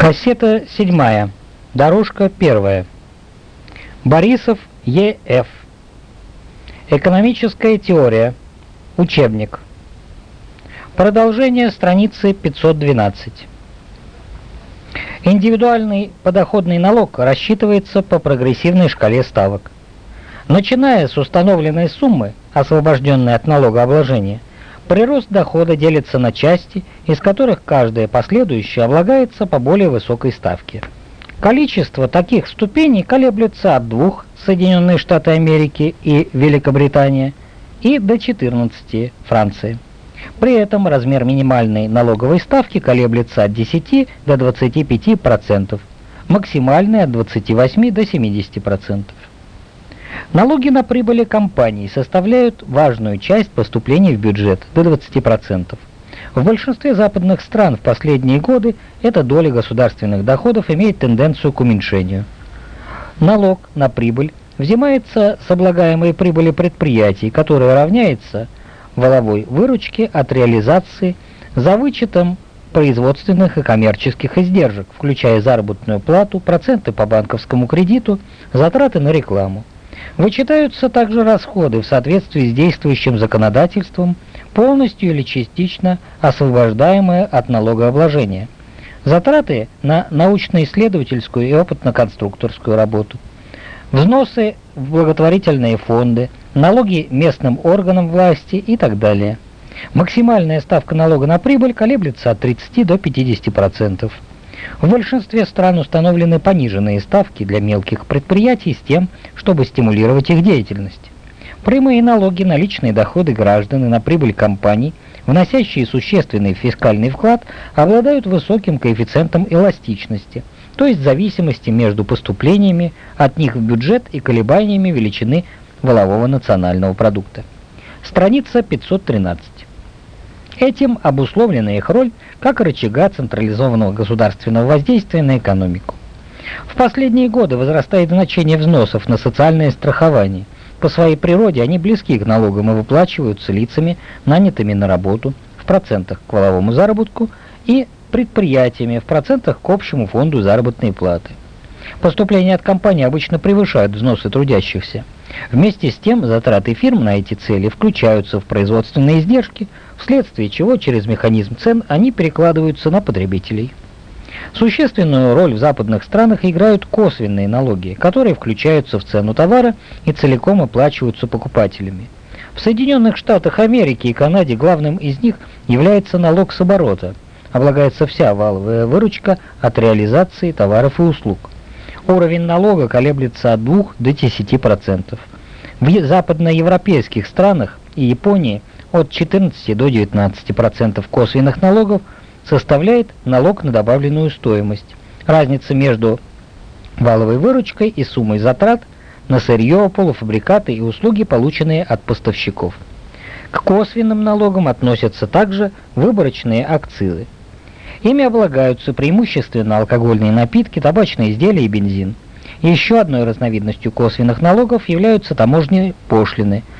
Кассета седьмая. Дорожка первая. Борисов Е.Ф. Экономическая теория. Учебник. Продолжение страницы 512. Индивидуальный подоходный налог рассчитывается по прогрессивной шкале ставок. Начиная с установленной суммы, освобожденной от налогообложения, прирост дохода делится на части, из которых каждая последующая облагается по более высокой ставке. Количество таких ступеней колеблется от двух Соединенные Штаты Америки и Великобритания и до 14 Франции. При этом размер минимальной налоговой ставки колеблется от 10 до 25%, максимальной от 28 до 70%. Налоги на прибыли компаний составляют важную часть поступлений в бюджет до 20%. В большинстве западных стран в последние годы эта доля государственных доходов имеет тенденцию к уменьшению. Налог на прибыль взимается с облагаемой прибыли предприятий, которая равняется валовой выручке от реализации за вычетом производственных и коммерческих издержек, включая заработную плату, проценты по банковскому кредиту, затраты на рекламу. Вычитаются также расходы в соответствии с действующим законодательством, полностью или частично освобождаемые от налогообложения. Затраты на научно-исследовательскую и опытно-конструкторскую работу. Взносы в благотворительные фонды, налоги местным органам власти и так далее. Максимальная ставка налога на прибыль колеблется от 30 до 50%. В большинстве стран установлены пониженные ставки для мелких предприятий с тем, чтобы стимулировать их деятельность. Прямые налоги на личные доходы граждан и на прибыль компаний, вносящие существенный фискальный вклад, обладают высоким коэффициентом эластичности, то есть зависимости между поступлениями от них в бюджет и колебаниями величины валового национального продукта. Страница 513. Этим обусловлена их роль как рычага централизованного государственного воздействия на экономику. В последние годы возрастает значение взносов на социальное страхование. По своей природе они близки к налогам и выплачиваются лицами, нанятыми на работу, в процентах к валовому заработку и предприятиями в процентах к общему фонду заработной платы. Поступления от компаний обычно превышают взносы трудящихся. Вместе с тем затраты фирм на эти цели включаются в производственные издержки, вследствие чего через механизм цен они перекладываются на потребителей. Существенную роль в западных странах играют косвенные налоги, которые включаются в цену товара и целиком оплачиваются покупателями. В Соединенных Штатах Америки и Канаде главным из них является налог с оборота. Облагается вся валовая выручка от реализации товаров и услуг. Уровень налога колеблется от 2 до 10%. В западноевропейских странах и Японии от 14 до 19% косвенных налогов составляет налог на добавленную стоимость. Разница между валовой выручкой и суммой затрат на сырье, полуфабрикаты и услуги, полученные от поставщиков. К косвенным налогам относятся также выборочные акцизы. Ими облагаются преимущественно алкогольные напитки, табачные изделия и бензин. Еще одной разновидностью косвенных налогов являются таможенные пошлины –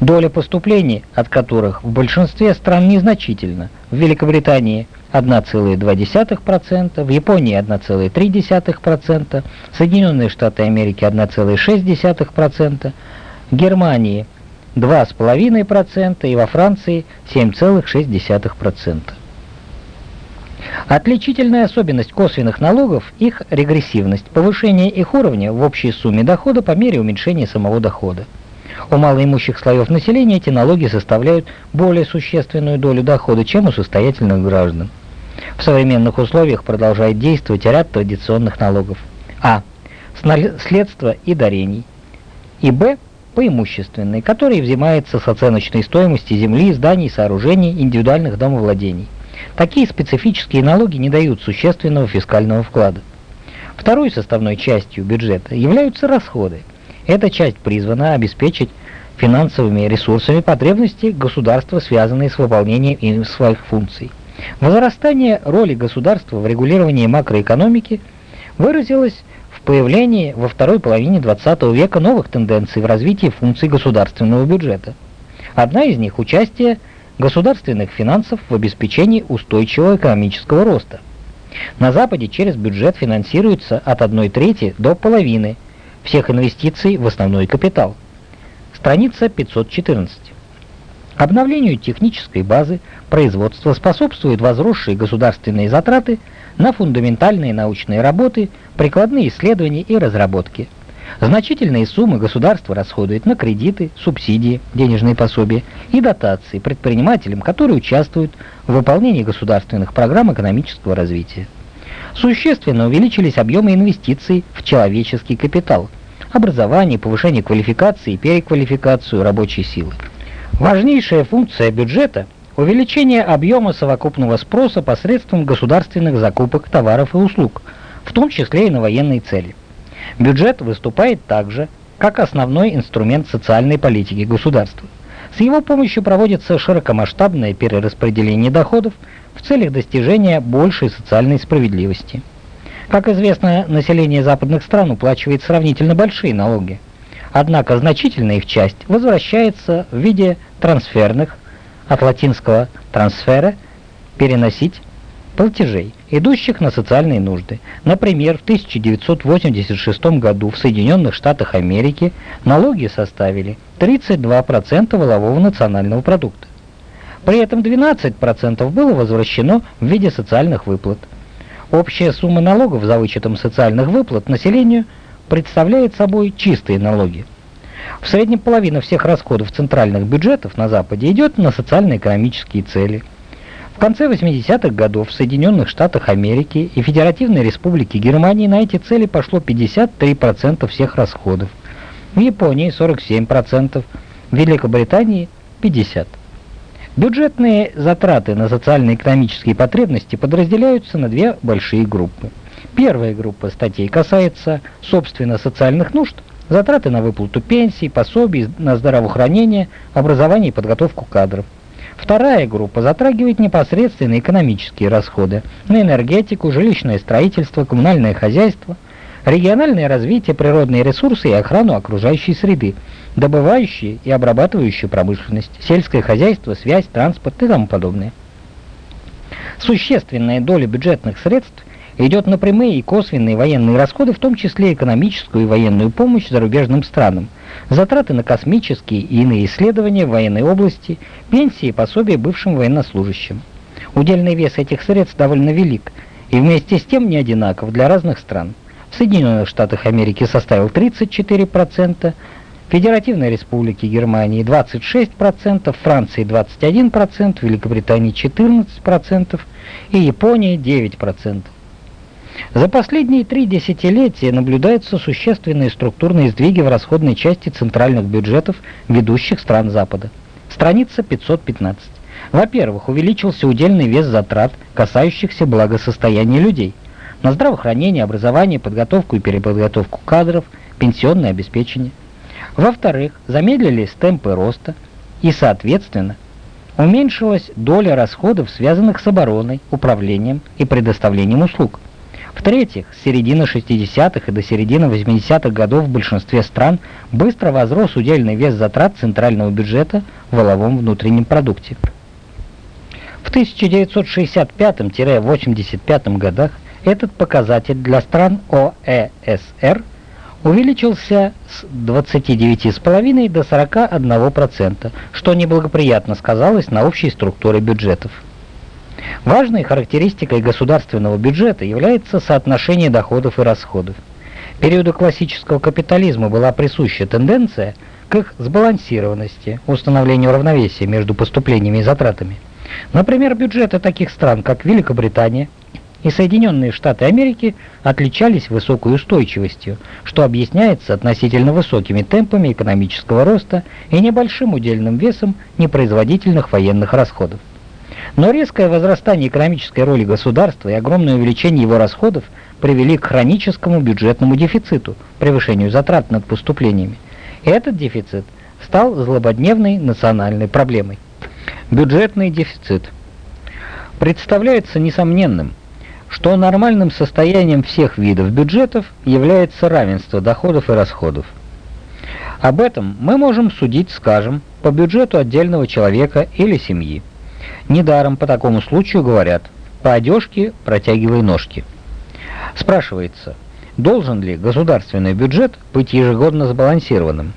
доля поступлений от которых в большинстве стран незначительна. В Великобритании 1,2%, в Японии 1,3%, Соединенные Штаты Америки 1,6%, в Германии 2,5% и во Франции 7,6%. Отличительная особенность косвенных налогов – их регрессивность, повышение их уровня в общей сумме дохода по мере уменьшения самого дохода. У малоимущих слоев населения эти налоги составляют более существенную долю дохода, чем у состоятельных граждан. В современных условиях продолжает действовать ряд традиционных налогов. А. Следства и дарений. И Б. Поимущественные, которые взимаются с оценочной стоимости земли, зданий, сооружений, индивидуальных домовладений. Такие специфические налоги не дают существенного фискального вклада. Второй составной частью бюджета являются расходы – эта часть призвана обеспечить финансовыми ресурсами потребности государства, связанные с выполнением им своих функций. Возрастание роли государства в регулировании макроэкономики выразилось в появлении во второй половине XX века новых тенденций в развитии функций государственного бюджета. Одна из них – участие государственных финансов в обеспечении устойчивого экономического роста. На Западе через бюджет финансируется от 1 трети до половины всех инвестиций в основной капитал. Страница 514. Обновлению технической базы производства способствуют возросшие государственные затраты на фундаментальные научные работы, прикладные исследования и разработки. Значительные суммы государство расходует на кредиты, субсидии, денежные пособия и дотации предпринимателям, которые участвуют в выполнении государственных программ экономического развития. Существенно увеличились объемы инвестиций в человеческий капитал, образование, повышение квалификации и переквалификацию рабочей силы. Важнейшая функция бюджета – увеличение объема совокупного спроса посредством государственных закупок товаров и услуг, в том числе и на военные цели. Бюджет выступает также как основной инструмент социальной политики государства. С его помощью проводится широкомасштабное перераспределение доходов в целях достижения большей социальной справедливости. Как известно, население западных стран уплачивает сравнительно большие налоги. Однако значительная их часть возвращается в виде трансферных, от латинского «трансфера» – «переносить», платежей, идущих на социальные нужды. Например, в 1986 году в Соединенных Штатах Америки налоги составили 32% волового национального продукта. При этом 12% было возвращено в виде социальных выплат. Общая сумма налогов за вычетом социальных выплат населению представляет собой чистые налоги. В среднем половина всех расходов центральных бюджетов на Западе идет на социально-экономические цели. В конце 80-х годов в Соединенных Штатах Америки и Федеративной Республике Германии на эти цели пошло 53% всех расходов, в Японии 47%, в Великобритании 50%. Бюджетные затраты на социально-экономические потребности подразделяются на две большие группы. Первая группа статей касается, собственно, социальных нужд, затраты на выплату пенсий, пособий, на здравоохранение, образование и подготовку кадров. Вторая группа затрагивает непосредственно экономические расходы на энергетику, жилищное строительство, коммунальное хозяйство, региональное развитие, природные ресурсы и охрану окружающей среды, добывающие и обрабатывающие промышленность, сельское хозяйство, связь, транспорт и тому подобное. Существенная доля бюджетных средств идет на прямые и косвенные военные расходы, в том числе экономическую и военную помощь зарубежным странам, затраты на космические и иные исследования в военной области, пенсии и пособия бывшим военнослужащим. Удельный вес этих средств довольно велик и вместе с тем не одинаков для разных стран. В Соединенных Штатах Америки составил 34%, Федеративной Республики Германии 26%, Франции 21%, Великобритании 14% и Японии 9%. За последние три десятилетия наблюдаются существенные структурные сдвиги в расходной части центральных бюджетов ведущих стран Запада. Страница 515. Во-первых, увеличился удельный вес затрат, касающихся благосостояния людей, на здравоохранение, образование, подготовку и переподготовку кадров, пенсионное обеспечение – во-вторых, замедлились темпы роста и, соответственно, уменьшилась доля расходов, связанных с обороной, управлением и предоставлением услуг. В-третьих, с середины 60-х и до середины 80-х годов в большинстве стран быстро возрос удельный вес затрат центрального бюджета в валовом внутреннем продукте. В 1965-85 годах этот показатель для стран ОЭСР – увеличился с 29,5 до 41%, что неблагоприятно сказалось на общей структуре бюджетов. Важной характеристикой государственного бюджета является соотношение доходов и расходов. Периоду классического капитализма была присуща тенденция к их сбалансированности, установлению равновесия между поступлениями и затратами. Например, бюджеты таких стран, как Великобритания, и Соединенные Штаты Америки отличались высокой устойчивостью, что объясняется относительно высокими темпами экономического роста и небольшим удельным весом непроизводительных военных расходов. Но резкое возрастание экономической роли государства и огромное увеличение его расходов привели к хроническому бюджетному дефициту, превышению затрат над поступлениями. И этот дефицит стал злободневной национальной проблемой. Бюджетный дефицит представляется несомненным – что нормальным состоянием всех видов бюджетов является равенство доходов и расходов. Об этом мы можем судить, скажем, по бюджету отдельного человека или семьи. Недаром по такому случаю говорят, по одежке протягивай ножки. Спрашивается, должен ли государственный бюджет быть ежегодно сбалансированным?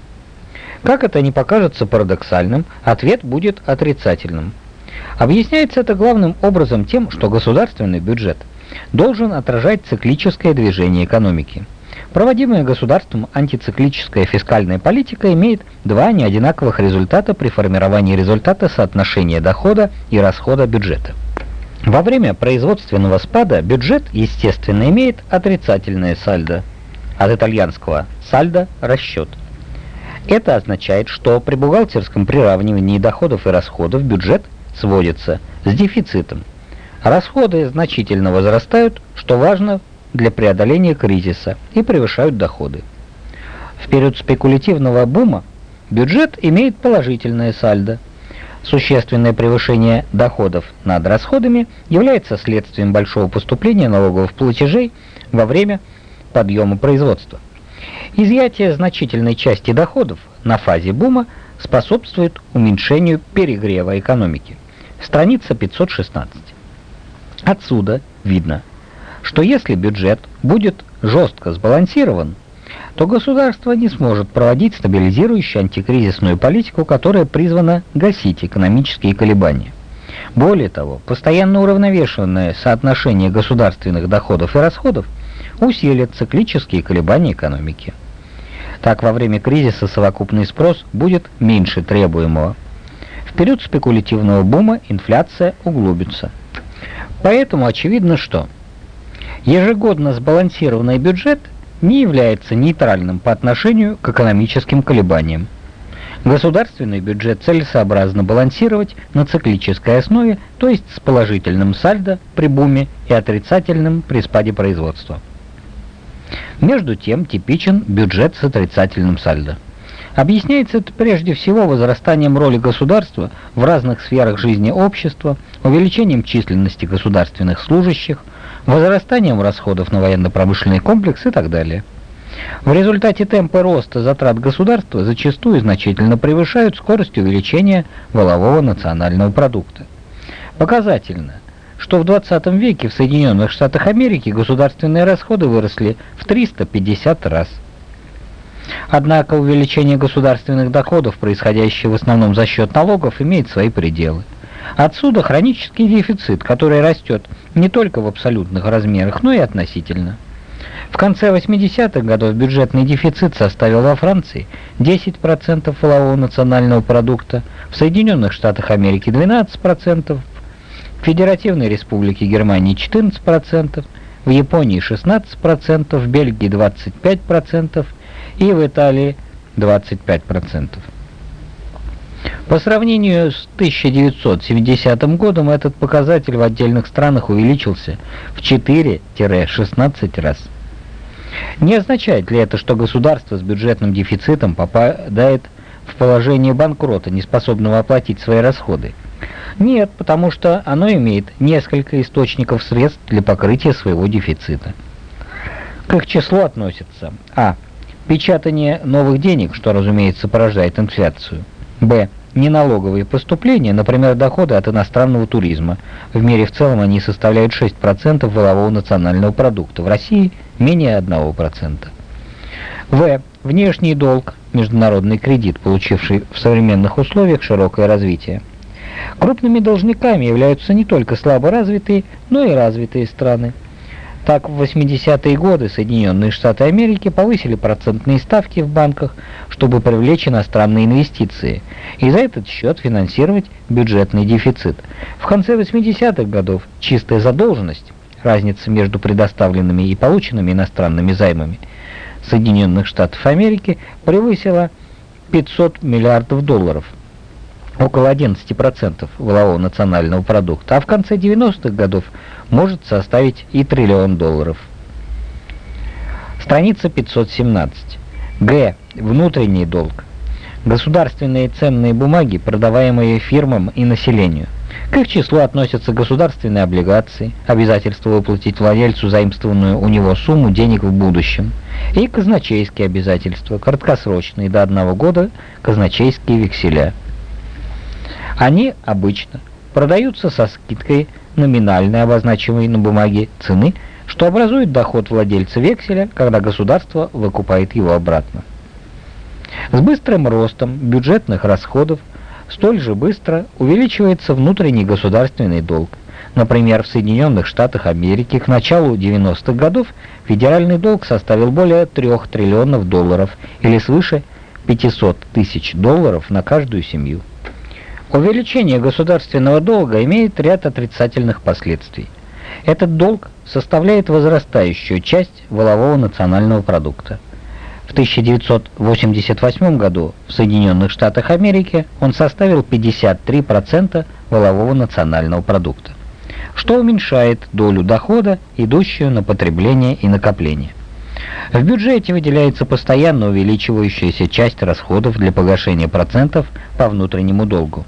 Как это не покажется парадоксальным, ответ будет отрицательным. Объясняется это главным образом тем, что государственный бюджет должен отражать циклическое движение экономики. Проводимая государством антициклическая фискальная политика имеет два неодинаковых результата при формировании результата соотношения дохода и расхода бюджета. Во время производственного спада бюджет, естественно, имеет отрицательное сальдо, от итальянского «сальдо» – расчет. Это означает, что при бухгалтерском приравнивании доходов и расходов бюджет сводится с дефицитом. Расходы значительно возрастают, что важно для преодоления кризиса, и превышают доходы. В период спекулятивного бума бюджет имеет положительное сальдо. Существенное превышение доходов над расходами является следствием большого поступления налоговых платежей во время подъема производства. Изъятие значительной части доходов на фазе бума способствует уменьшению перегрева экономики. Страница 516. Отсюда видно, что если бюджет будет жестко сбалансирован, то государство не сможет проводить стабилизирующую антикризисную политику, которая призвана гасить экономические колебания. Более того, постоянно уравновешенное соотношение государственных доходов и расходов усилит циклические колебания экономики. Так, во время кризиса совокупный спрос будет меньше требуемого. В период спекулятивного бума инфляция углубится. Поэтому очевидно, что ежегодно сбалансированный бюджет не является нейтральным по отношению к экономическим колебаниям. Государственный бюджет целесообразно балансировать на циклической основе, то есть с положительным сальдо при буме и отрицательным при спаде производства. Между тем типичен бюджет с отрицательным сальдо. Объясняется это прежде всего возрастанием роли государства в разных сферах жизни общества, увеличением численности государственных служащих, возрастанием расходов на военно-промышленный комплекс и так далее. В результате темпы роста затрат государства зачастую значительно превышают скорость увеличения волового национального продукта. Показательно, что в 20 веке в Соединенных Штатах Америки государственные расходы выросли в 350 раз. Однако увеличение государственных доходов, происходящее в основном за счет налогов, имеет свои пределы. Отсюда хронический дефицит, который растет не только в абсолютных размерах, но и относительно. В конце 80-х годов бюджетный дефицит составил во Франции 10% валового национального продукта, в Соединенных Штатах Америки 12%, в Федеративной Республике Германии 14%, в Японии 16%, в Бельгии 25%, и в Италии 25%. По сравнению с 1970 годом этот показатель в отдельных странах увеличился в 4-16 раз. Не означает ли это, что государство с бюджетным дефицитом попадает в положение банкрота, не способного оплатить свои расходы? Нет, потому что оно имеет несколько источников средств для покрытия своего дефицита. К их числу относятся а. Печатание новых денег, что, разумеется, порождает инфляцию. Б. Неналоговые поступления, например, доходы от иностранного туризма. В мире в целом они составляют 6% валового национального продукта, в России менее 1%. В. Внешний долг, международный кредит, получивший в современных условиях широкое развитие. Крупными должниками являются не только слабо развитые, но и развитые страны. Так, в 80-е годы Соединенные Штаты Америки повысили процентные ставки в банках, чтобы привлечь иностранные инвестиции, и за этот счет финансировать бюджетный дефицит. В конце 80-х годов чистая задолженность, разница между предоставленными и полученными иностранными займами Соединенных Штатов Америки превысила 500 миллиардов долларов – около 11% валового национального продукта, а в конце 90-х годов может составить и триллион долларов. Страница 517. Г. Внутренний долг. Государственные ценные бумаги, продаваемые фирмам и населению. К их числу относятся государственные облигации, обязательство выплатить владельцу заимствованную у него сумму денег в будущем, и казначейские обязательства, краткосрочные до одного года казначейские векселя. Они обычно продаются со скидкой номинальной обозначимой на бумаге цены, что образует доход владельца векселя, когда государство выкупает его обратно. С быстрым ростом бюджетных расходов столь же быстро увеличивается внутренний государственный долг. Например, в Соединенных Штатах Америки к началу 90-х годов федеральный долг составил более 3 триллионов долларов или свыше 500 тысяч долларов на каждую семью. Увеличение государственного долга имеет ряд отрицательных последствий. Этот долг составляет возрастающую часть волового национального продукта. В 1988 году в Соединенных Штатах Америки он составил 53% волового национального продукта, что уменьшает долю дохода, идущую на потребление и накопление. В бюджете выделяется постоянно увеличивающаяся часть расходов для погашения процентов по внутреннему долгу.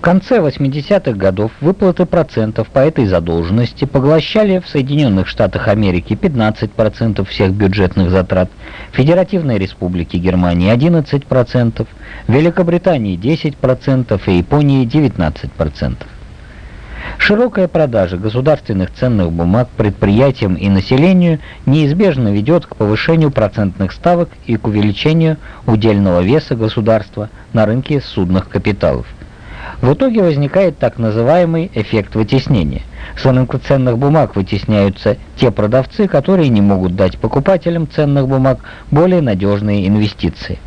В конце 80-х годов выплаты процентов по этой задолженности поглощали в Соединенных Штатах Америки 15% всех бюджетных затрат, Федеративной Республике Германии 11%, в Великобритании 10% и Японии 19%. Широкая продажа государственных ценных бумаг предприятиям и населению неизбежно ведет к повышению процентных ставок и к увеличению удельного веса государства на рынке судных капиталов. В итоге возникает так называемый эффект вытеснения. С рынка ценных бумаг вытесняются те продавцы, которые не могут дать покупателям ценных бумаг более надежные инвестиции.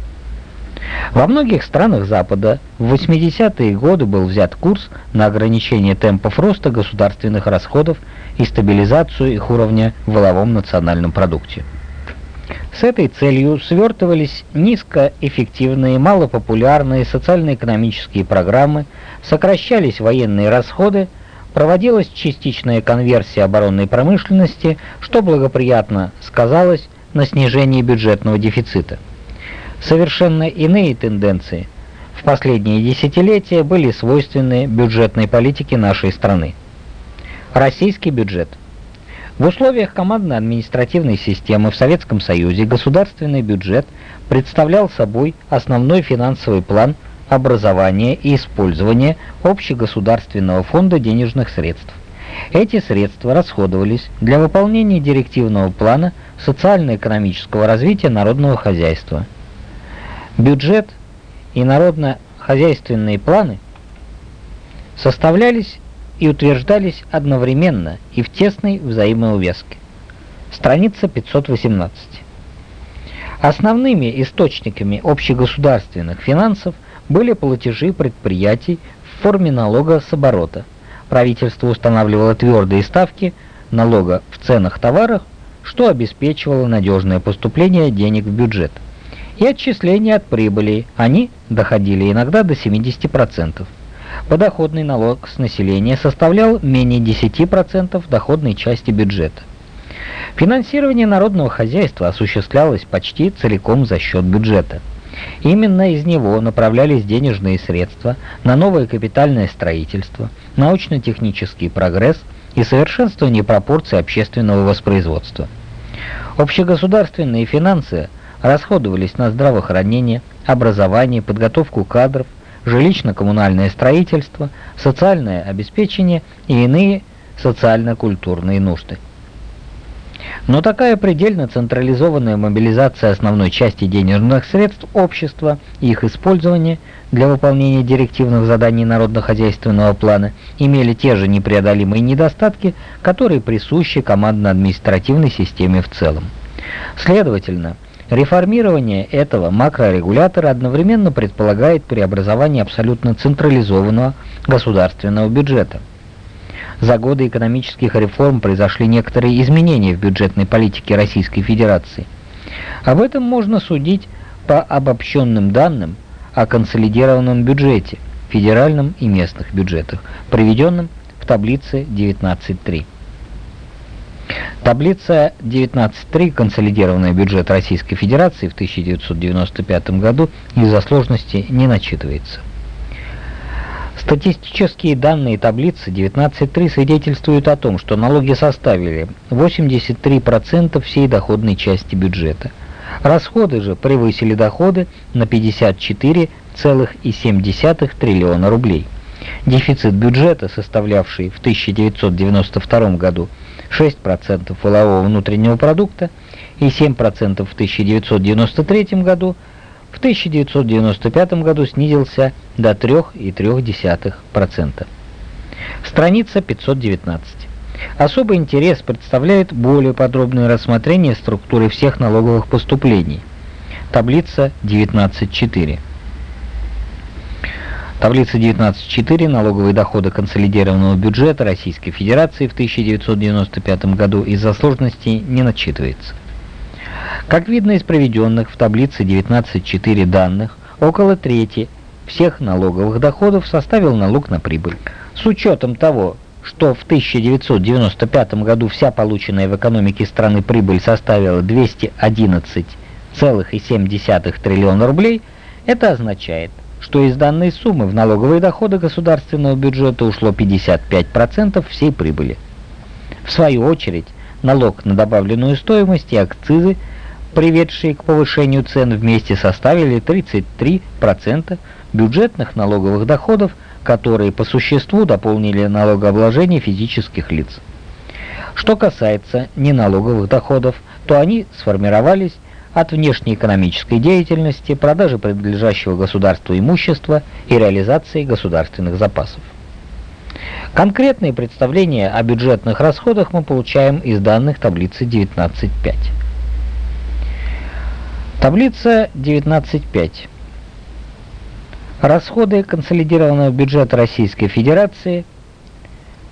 Во многих странах Запада в 80-е годы был взят курс на ограничение темпов роста государственных расходов и стабилизацию их уровня в воловом национальном продукте. С этой целью свертывались низкоэффективные, малопопулярные социально-экономические программы, сокращались военные расходы, проводилась частичная конверсия оборонной промышленности, что благоприятно сказалось на снижении бюджетного дефицита. Совершенно иные тенденции в последние десятилетия были свойственны бюджетной политике нашей страны. Российский бюджет – в условиях командно-административной системы в Советском Союзе государственный бюджет представлял собой основной финансовый план образования и использования общегосударственного фонда денежных средств. Эти средства расходовались для выполнения директивного плана социально-экономического развития народного хозяйства. Бюджет и народно-хозяйственные планы составлялись и утверждались одновременно и в тесной взаимоувязке. Страница 518. Основными источниками общегосударственных финансов были платежи предприятий в форме налога с оборота. Правительство устанавливало твердые ставки налога в ценах товаров, что обеспечивало надежное поступление денег в бюджет. И отчисления от прибыли, они доходили иногда до 70% подоходный налог с населения составлял менее 10% доходной части бюджета. Финансирование народного хозяйства осуществлялось почти целиком за счет бюджета. Именно из него направлялись денежные средства на новое капитальное строительство, научно-технический прогресс и совершенствование пропорций общественного воспроизводства. Общегосударственные финансы расходовались на здравоохранение, образование, подготовку кадров, жилищно-коммунальное строительство, социальное обеспечение и иные социально-культурные нужды. Но такая предельно централизованная мобилизация основной части денежных средств общества и их использование для выполнения директивных заданий народно-хозяйственного плана имели те же непреодолимые недостатки, которые присущи командно-административной системе в целом. Следовательно, Реформирование этого макрорегулятора одновременно предполагает преобразование абсолютно централизованного государственного бюджета. За годы экономических реформ произошли некоторые изменения в бюджетной политике Российской Федерации. Об этом можно судить по обобщенным данным о консолидированном бюджете, федеральном и местных бюджетах, приведенным в таблице 19.3. Таблица 19.3 «Консолидированный бюджет Российской Федерации» в 1995 году из-за сложности не начитывается. Статистические данные таблицы 19.3 свидетельствуют о том, что налоги составили 83% всей доходной части бюджета. Расходы же превысили доходы на 54,7 триллиона рублей. Дефицит бюджета, составлявший в 1992 году 6% валового внутреннего продукта и 7% в 1993 году, в 1995 году снизился до 3,3%. Страница 519. Особый интерес представляет более подробное рассмотрение структуры всех налоговых поступлений. Таблица 19.4. Таблица 19.4 «Налоговые доходы консолидированного бюджета Российской Федерации в 1995 году из-за сложностей не начитывается». Как видно из проведенных в таблице 19.4 данных, около трети всех налоговых доходов составил налог на прибыль. С учетом того, что в 1995 году вся полученная в экономике страны прибыль составила 211,7 триллиона рублей, это означает, что из данной суммы в налоговые доходы государственного бюджета ушло 55% всей прибыли. В свою очередь, налог на добавленную стоимость и акцизы, приведшие к повышению цен вместе составили 33% бюджетных налоговых доходов, которые по существу дополнили налогообложение физических лиц. Что касается неналоговых доходов, то они сформировались от внешнеэкономической деятельности, продажи принадлежащего государству имущества и реализации государственных запасов. Конкретные представления о бюджетных расходах мы получаем из данных таблицы 19.5. Таблица 19.5. Расходы консолидированного бюджета Российской Федерации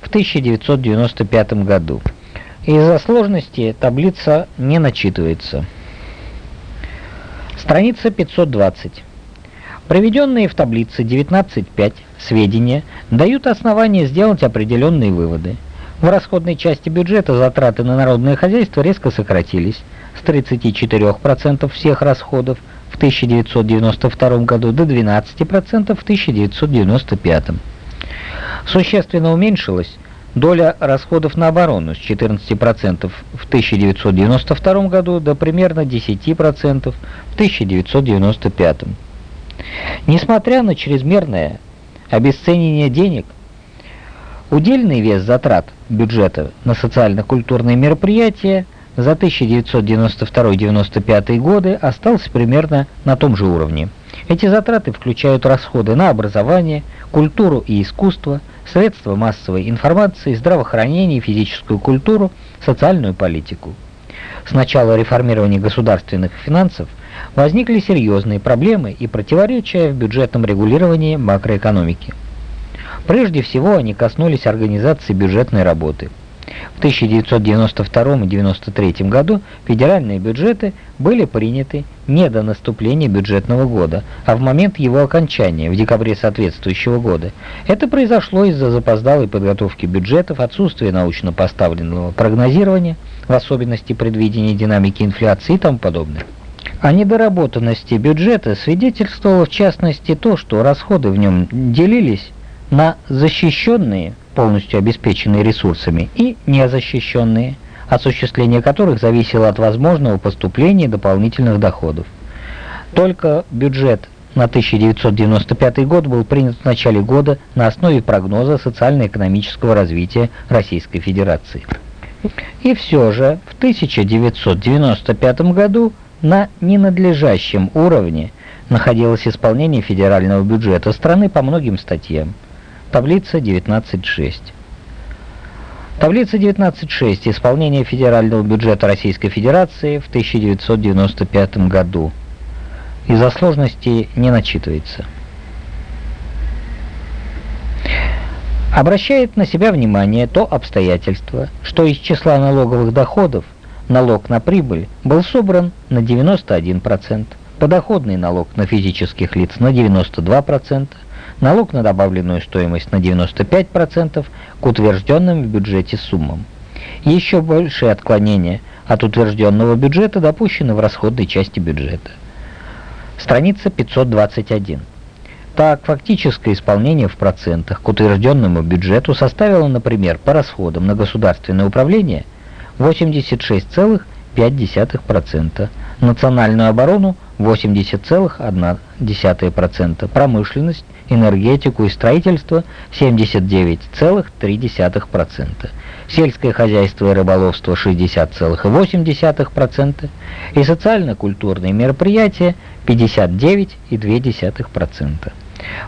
в 1995 году. Из-за сложности таблица не начитывается. Страница 520. Приведенные в таблице 19.5 сведения дают основания сделать определенные выводы. В расходной части бюджета затраты на народное хозяйство резко сократились с 34% всех расходов в 1992 году до 12% в 1995. Существенно уменьшилась доля расходов на оборону с 14% в 1992 году до примерно 10% в 1995. Несмотря на чрезмерное обесценение денег, удельный вес затрат бюджета на социально-культурные мероприятия за 1992-1995 годы остался примерно на том же уровне. Эти затраты включают расходы на образование, культуру и искусство, средства массовой информации, здравоохранение, физическую культуру, социальную политику. С начала реформирования государственных финансов возникли серьезные проблемы и противоречия в бюджетном регулировании макроэкономики. Прежде всего они коснулись организации бюджетной работы – в 1992 и 1993 году федеральные бюджеты были приняты не до наступления бюджетного года, а в момент его окончания, в декабре соответствующего года. Это произошло из-за запоздалой подготовки бюджетов, отсутствия научно поставленного прогнозирования, в особенности предвидения динамики инфляции и тому подобное. О недоработанности бюджета свидетельствовало в частности то, что расходы в нем делились на защищенные полностью обеспеченные ресурсами, и незащищенные, осуществление которых зависело от возможного поступления дополнительных доходов. Только бюджет на 1995 год был принят в начале года на основе прогноза социально-экономического развития Российской Федерации. И все же в 1995 году на ненадлежащем уровне находилось исполнение федерального бюджета страны по многим статьям. Таблица 19.6. Таблица 19.6. Исполнение федерального бюджета Российской Федерации в 1995 году. Из-за сложности не начитывается. Обращает на себя внимание то обстоятельство, что из числа налоговых доходов налог на прибыль был собран на 91%, подоходный налог на физических лиц на 92%, налог на добавленную стоимость на 95% к утвержденным в бюджете суммам. Еще большие отклонения от утвержденного бюджета допущены в расходной части бюджета. Страница 521. Так, фактическое исполнение в процентах к утвержденному бюджету составило, например, по расходам на государственное управление 86,5%, 80,5%, национальную оборону 80,1%, промышленность, энергетику и строительство 79,3%, сельское хозяйство и рыболовство 60,8% и социально-культурные мероприятия 59,2%.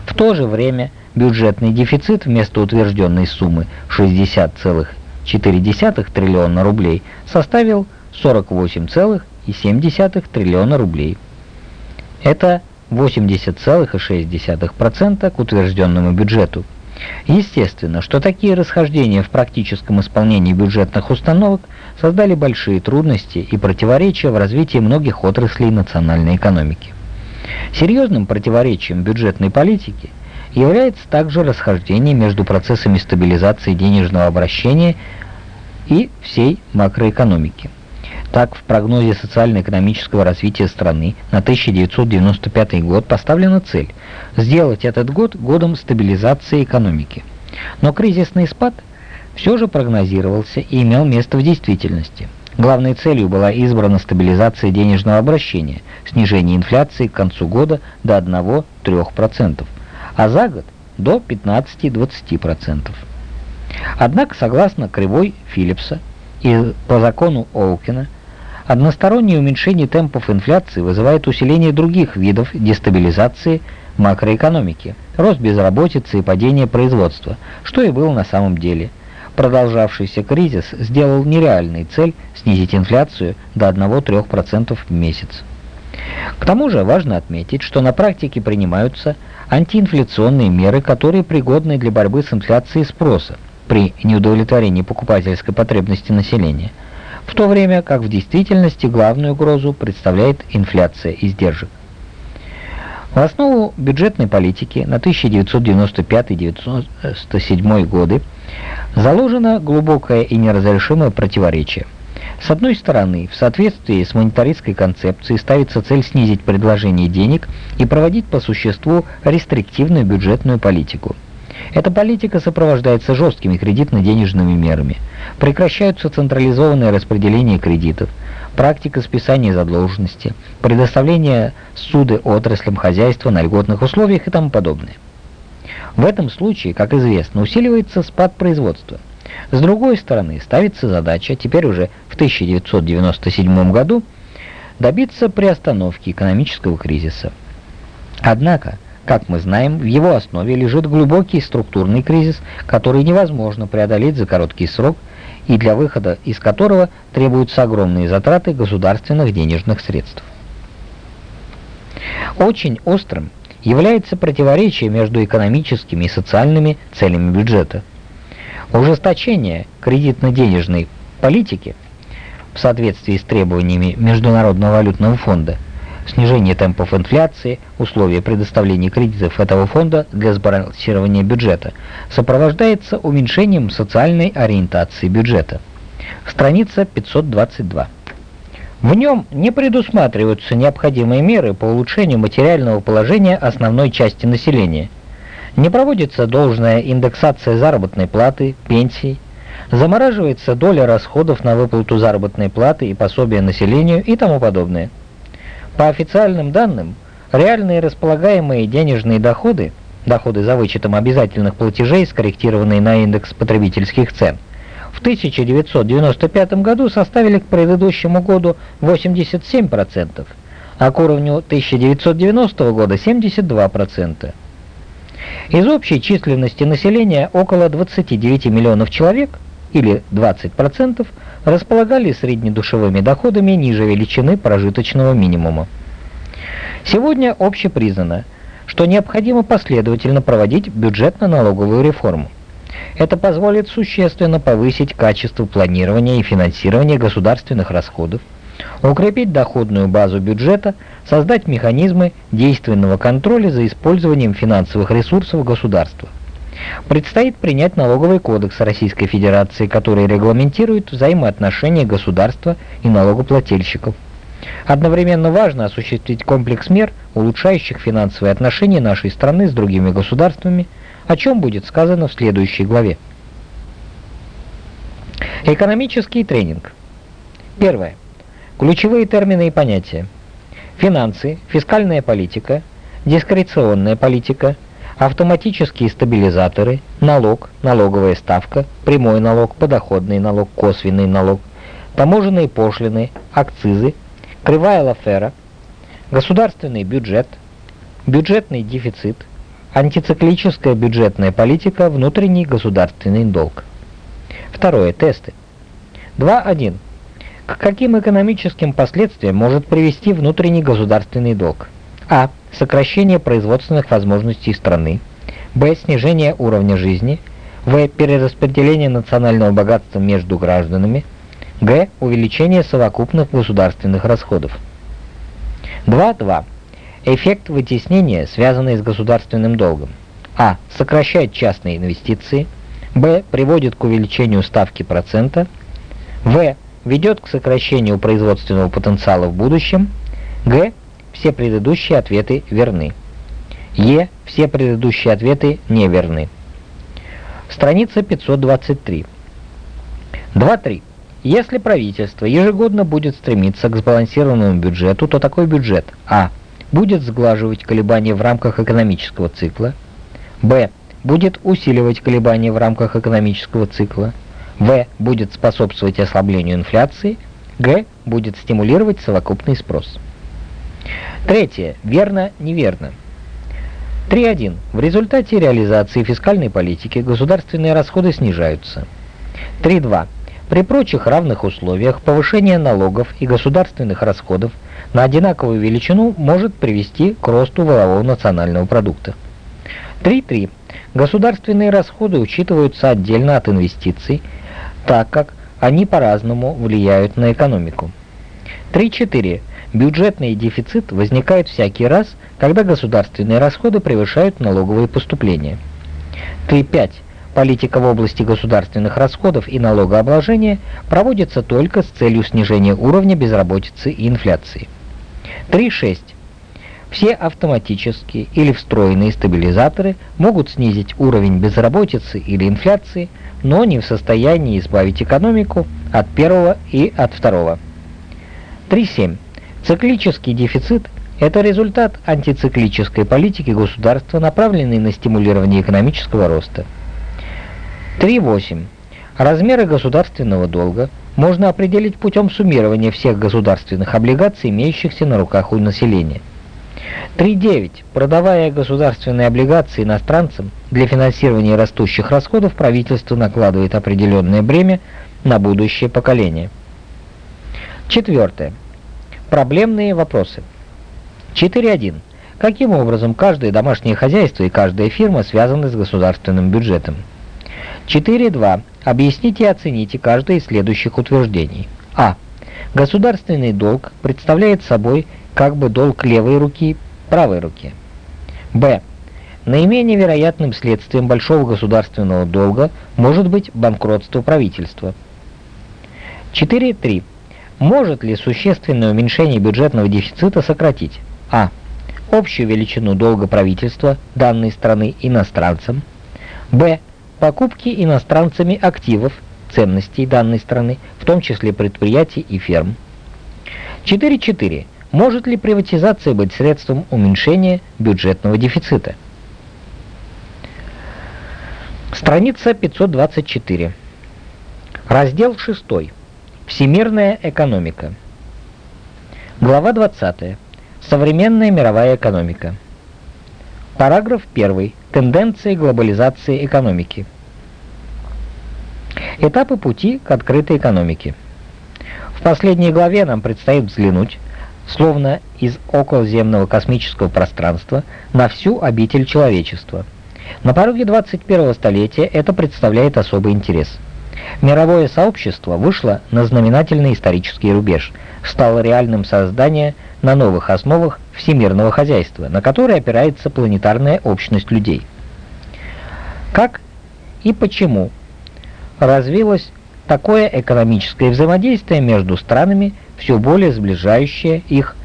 В то же время бюджетный дефицит вместо утвержденной суммы 60,4 триллиона рублей составил 48,7 триллиона рублей. Это 80,6% к утвержденному бюджету. Естественно, что такие расхождения в практическом исполнении бюджетных установок создали большие трудности и противоречия в развитии многих отраслей национальной экономики. Серьезным противоречием бюджетной политики является также расхождение между процессами стабилизации денежного обращения и всей макроэкономики. Так, в прогнозе социально-экономического развития страны на 1995 год поставлена цель – сделать этот год годом стабилизации экономики. Но кризисный спад все же прогнозировался и имел место в действительности. Главной целью была избрана стабилизация денежного обращения, снижение инфляции к концу года до 1-3%, а за год до 15-20%. Однако, согласно кривой Филлипса и по закону Оукена, Одностороннее уменьшение темпов инфляции вызывает усиление других видов дестабилизации макроэкономики, рост безработицы и падение производства, что и было на самом деле. Продолжавшийся кризис сделал нереальной цель снизить инфляцию до 1-3% в месяц. К тому же важно отметить, что на практике принимаются антиинфляционные меры, которые пригодны для борьбы с инфляцией спроса при неудовлетворении покупательской потребности населения – в то время как в действительности главную угрозу представляет инфляция издержек. В основу бюджетной политики на 1995-1997 годы заложено глубокое и неразрешимое противоречие. С одной стороны, в соответствии с монетаристской концепцией ставится цель снизить предложение денег и проводить по существу рестриктивную бюджетную политику. Эта политика сопровождается жесткими кредитно-денежными мерами. Прекращаются централизованное распределение кредитов, практика списания задолженности, предоставление суды отраслям хозяйства на льготных условиях и тому подобное. В этом случае, как известно, усиливается спад производства. С другой стороны, ставится задача, теперь уже в 1997 году, добиться приостановки экономического кризиса. Однако, как мы знаем, в его основе лежит глубокий структурный кризис, который невозможно преодолеть за короткий срок и для выхода из которого требуются огромные затраты государственных денежных средств. Очень острым является противоречие между экономическими и социальными целями бюджета. Ужесточение кредитно-денежной политики в соответствии с требованиями Международного валютного фонда – снижение темпов инфляции, условия предоставления кредитов этого фонда для сбалансирования бюджета, сопровождается уменьшением социальной ориентации бюджета. Страница 522. В нем не предусматриваются необходимые меры по улучшению материального положения основной части населения. Не проводится должная индексация заработной платы, пенсий, замораживается доля расходов на выплату заработной платы и пособия населению и тому подобное. По официальным данным, реальные располагаемые денежные доходы, доходы за вычетом обязательных платежей, скорректированные на индекс потребительских цен, в 1995 году составили к предыдущему году 87%, а к уровню 1990 года 72%. Из общей численности населения около 29 миллионов человек, или 20%, располагали среднедушевыми доходами ниже величины прожиточного минимума. Сегодня общепризнано, что необходимо последовательно проводить бюджетно-налоговую реформу. Это позволит существенно повысить качество планирования и финансирования государственных расходов, укрепить доходную базу бюджета, создать механизмы действенного контроля за использованием финансовых ресурсов государства. Предстоит принять налоговый кодекс Российской Федерации, который регламентирует взаимоотношения государства и налогоплательщиков. Одновременно важно осуществить комплекс мер, улучшающих финансовые отношения нашей страны с другими государствами, о чем будет сказано в следующей главе. Экономический тренинг. Первое. Ключевые термины и понятия. Финансы, фискальная политика, дискреционная политика, автоматические стабилизаторы, налог, налоговая ставка, прямой налог, подоходный налог, косвенный налог, таможенные пошлины, акцизы, кривая Лафера, государственный бюджет, бюджетный дефицит, антициклическая бюджетная политика, внутренний государственный долг. Второе. Тесты. 2.1. К каким экономическим последствиям может привести внутренний государственный долг? А. Сокращение производственных возможностей страны. Б. Снижение уровня жизни. В. Перераспределение национального богатства между гражданами. Г. Увеличение совокупных государственных расходов. 2.2. Эффект вытеснения, связанный с государственным долгом. А. Сокращает частные инвестиции. Б. Приводит к увеличению ставки процента. В. Ведет к сокращению производственного потенциала в будущем. Г. Все предыдущие ответы верны. Е. Все предыдущие ответы неверны. Страница 523. 2.3. Если правительство ежегодно будет стремиться к сбалансированному бюджету, то такой бюджет А. Будет сглаживать колебания в рамках экономического цикла. Б. Будет усиливать колебания в рамках экономического цикла. В. Будет способствовать ослаблению инфляции. Г. Будет стимулировать совокупный спрос. Третье. Верно, неверно. 3.1. В результате реализации фискальной политики государственные расходы снижаются. 3.2. При прочих равных условиях повышение налогов и государственных расходов на одинаковую величину может привести к росту валового национального продукта. 3.3. Государственные расходы учитываются отдельно от инвестиций, так как они по-разному влияют на экономику. 3.4. Бюджетный дефицит возникает всякий раз, когда государственные расходы превышают налоговые поступления. 3.5. Политика в области государственных расходов и налогообложения проводится только с целью снижения уровня безработицы и инфляции. 3.6. Все автоматические или встроенные стабилизаторы могут снизить уровень безработицы или инфляции, но не в состоянии избавить экономику от первого и от второго. 3.7. Циклический дефицит – это результат антициклической политики государства, направленной на стимулирование экономического роста. 3.8. Размеры государственного долга можно определить путем суммирования всех государственных облигаций, имеющихся на руках у населения. 3.9. Продавая государственные облигации иностранцам для финансирования растущих расходов, правительство накладывает определенное бремя на будущее поколение. Четвертое. Проблемные вопросы. 4.1. Каким образом каждое домашнее хозяйство и каждая фирма связаны с государственным бюджетом? 4.2. Объясните и оцените каждое из следующих утверждений. А. Государственный долг представляет собой как бы долг левой руки правой руки. Б. Наименее вероятным следствием большого государственного долга может быть банкротство правительства. 4.3. Может ли существенное уменьшение бюджетного дефицита сократить а. общую величину долга правительства данной страны иностранцам, б покупки иностранцами активов, ценностей данной страны, в том числе предприятий и ферм. 4.4. Может ли приватизация быть средством уменьшения бюджетного дефицита? Страница 524. Раздел 6. Всемирная экономика. Глава 20. Современная мировая экономика. Параграф 1. Тенденции глобализации экономики. Этапы пути к открытой экономике. В последней главе нам предстоит взглянуть, словно из околоземного космического пространства, на всю обитель человечества. На пороге 21 столетия это представляет особый интерес. Мировое сообщество вышло на знаменательный исторический рубеж, стало реальным создание на новых основах всемирного хозяйства, на которой опирается планетарная общность людей. Как и почему развилось такое экономическое взаимодействие между странами, все более сближающее их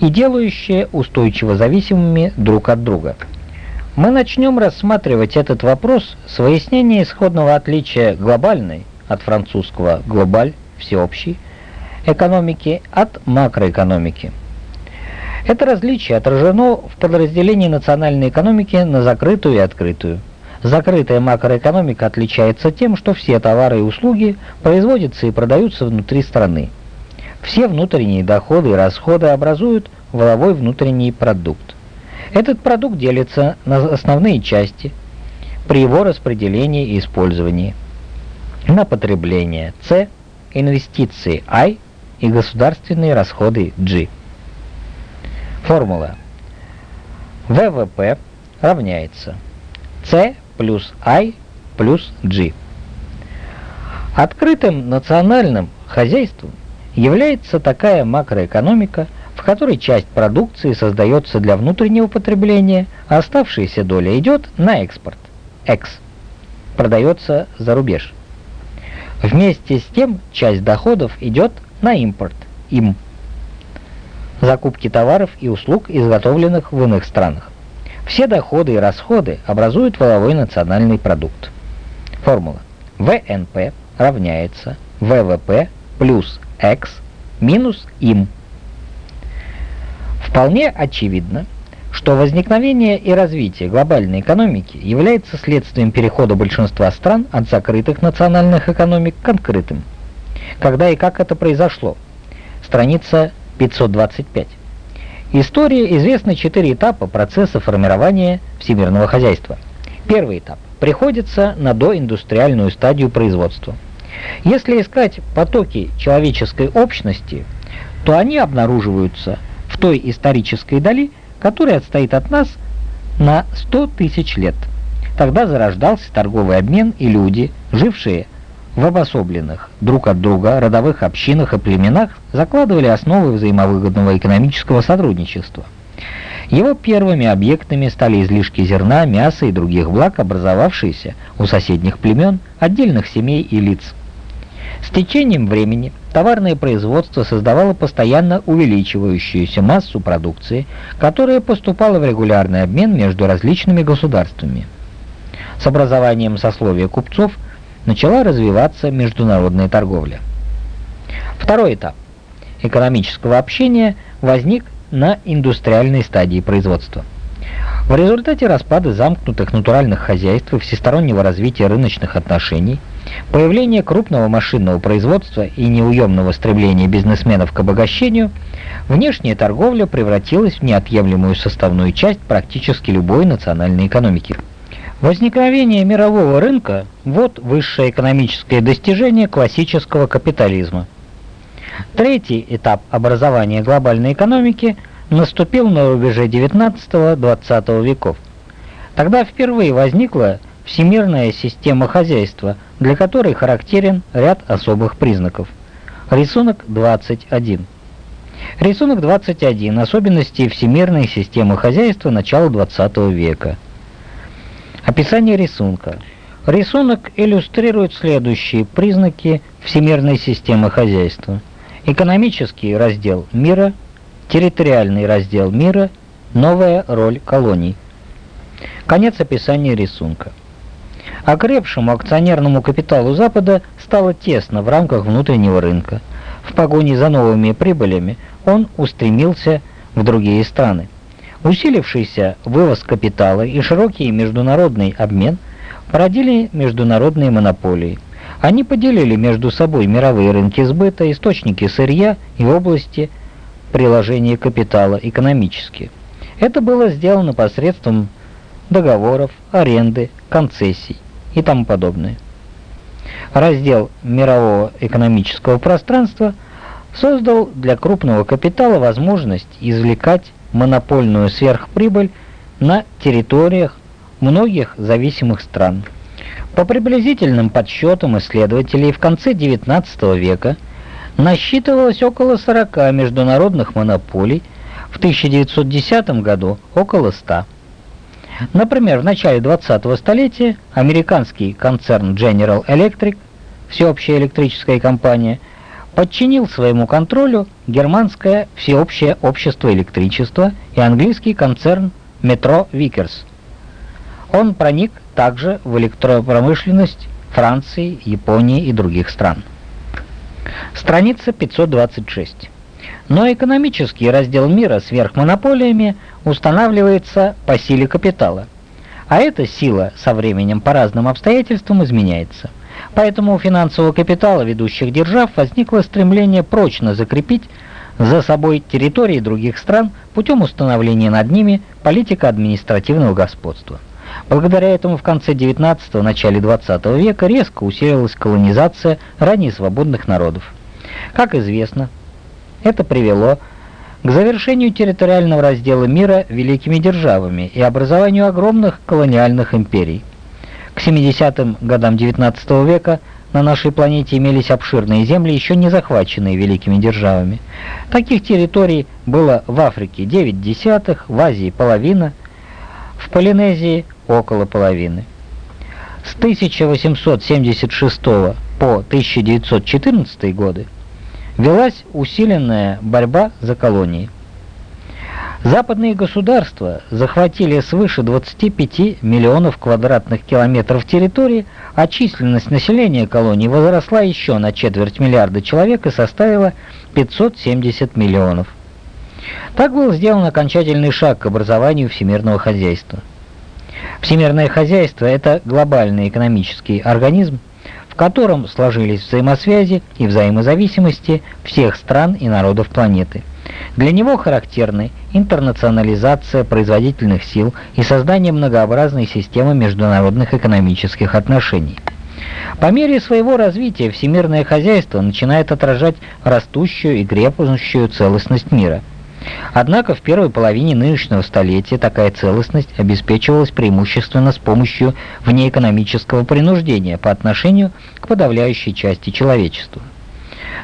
и делающее устойчиво зависимыми друг от друга. Мы начнем рассматривать этот вопрос с выяснения исходного отличия глобальной от французского «глобаль» – всеобщий, экономики от макроэкономики. Это различие отражено в подразделении национальной экономики на закрытую и открытую. Закрытая макроэкономика отличается тем, что все товары и услуги производятся и продаются внутри страны. Все внутренние доходы и расходы образуют валовой внутренний продукт. Этот продукт делится на основные части при его распределении и использовании. На потребление С, инвестиции I и государственные расходы G. Формула. ВВП равняется С плюс I плюс G. Открытым национальным хозяйством является такая макроэкономика, в которой часть продукции создается для внутреннего потребления, а оставшаяся доля идет на экспорт, X, продается за рубеж. Вместе с тем часть доходов идет на импорт, им закупки товаров и услуг, изготовленных в иных странах. Все доходы и расходы образуют валовой национальный продукт. Формула. ВНП равняется ВВП плюс X минус им. Вполне очевидно, что возникновение и развитие глобальной экономики является следствием перехода большинства стран от закрытых национальных экономик к открытым. Когда и как это произошло? Страница 525. Истории известны четыре этапа процесса формирования всемирного хозяйства. Первый этап приходится на доиндустриальную стадию производства. Если искать потоки человеческой общности, то они обнаруживаются в той исторической дали, которая отстоит от нас на 100 тысяч лет. Тогда зарождался торговый обмен и люди, жившие в обособленных друг от друга родовых общинах и племенах закладывали основы взаимовыгодного экономического сотрудничества. Его первыми объектами стали излишки зерна, мяса и других благ, образовавшиеся у соседних племен, отдельных семей и лиц. С течением времени товарное производство создавало постоянно увеличивающуюся массу продукции, которая поступала в регулярный обмен между различными государствами. С образованием сословия купцов – начала развиваться международная торговля. Второй этап экономического общения возник на индустриальной стадии производства. В результате распада замкнутых натуральных хозяйств и всестороннего развития рыночных отношений, появления крупного машинного производства и неуемного стремления бизнесменов к обогащению, внешняя торговля превратилась в неотъемлемую составную часть практически любой национальной экономики. Возникновение мирового рынка – вот высшее экономическое достижение классического капитализма. Третий этап образования глобальной экономики наступил на рубеже XIX-XX веков. Тогда впервые возникла всемирная система хозяйства, для которой характерен ряд особых признаков. Рисунок 21. Рисунок 21. Особенности всемирной системы хозяйства начала XX века. Описание рисунка. Рисунок иллюстрирует следующие признаки всемирной системы хозяйства. Экономический раздел мира, территориальный раздел мира, новая роль колоний. Конец описания рисунка. Окрепшему акционерному капиталу Запада стало тесно в рамках внутреннего рынка. В погоне за новыми прибылями он устремился в другие страны. Усилившийся вывоз капитала и широкий международный обмен породили международные монополии. Они поделили между собой мировые рынки сбыта, источники сырья и области приложения капитала экономически. Это было сделано посредством договоров, аренды, концессий и тому подобное. Раздел мирового экономического пространства создал для крупного капитала возможность извлекать монопольную сверхприбыль на территориях многих зависимых стран. По приблизительным подсчетам исследователей в конце XIX века насчитывалось около 40 международных монополий, в 1910 году около 100. Например, в начале 20-го столетия американский концерн General Electric, всеобщая электрическая компания, подчинил своему контролю германское всеобщее общество электричества и английский концерн Metro Vickers. Он проник также в электропромышленность Франции, Японии и других стран. Страница 526. Но экономический раздел мира сверхмонополиями устанавливается по силе капитала. А эта сила со временем по разным обстоятельствам изменяется. Поэтому у финансового капитала ведущих держав возникло стремление прочно закрепить за собой территории других стран путем установления над ними политика административного господства. Благодаря этому в конце XIX – начале XX века резко усилилась колонизация ранее свободных народов. Как известно, это привело к завершению территориального раздела мира великими державами и образованию огромных колониальных империй. К 70-м годам XIX века на нашей планете имелись обширные земли, еще не захваченные великими державами. Таких территорий было в Африке 9 десятых, в Азии половина, в Полинезии около половины. С 1876 по 1914 годы велась усиленная борьба за колонии. Западные государства захватили свыше 25 миллионов квадратных километров территории, а численность населения колонии возросла еще на четверть миллиарда человек и составила 570 миллионов. Так был сделан окончательный шаг к образованию всемирного хозяйства. Всемирное хозяйство – это глобальный экономический организм, в котором сложились взаимосвязи и взаимозависимости всех стран и народов планеты. Для него характерны интернационализация производительных сил и создание многообразной системы международных экономических отношений. По мере своего развития всемирное хозяйство начинает отражать растущую и крепнущую целостность мира – Однако в первой половине нынешнего столетия такая целостность обеспечивалась преимущественно с помощью внеэкономического принуждения по отношению к подавляющей части человечества.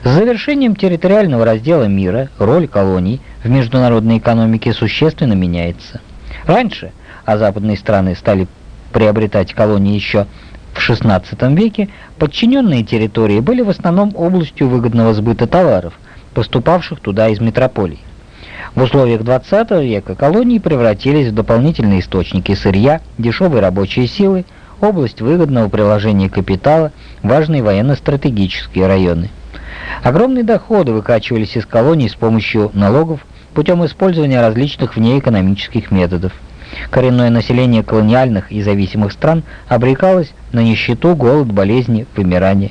С завершением территориального раздела мира роль колоний в международной экономике существенно меняется. Раньше, а западные страны стали приобретать колонии еще в XVI веке, подчиненные территории были в основном областью выгодного сбыта товаров, поступавших туда из метрополий. В условиях 20 века колонии превратились в дополнительные источники сырья, дешевой рабочей силы, область выгодного приложения капитала, важные военно-стратегические районы. Огромные доходы выкачивались из колоний с помощью налогов путем использования различных внеэкономических методов. Коренное население колониальных и зависимых стран обрекалось на нищету, голод, болезни, вымирание.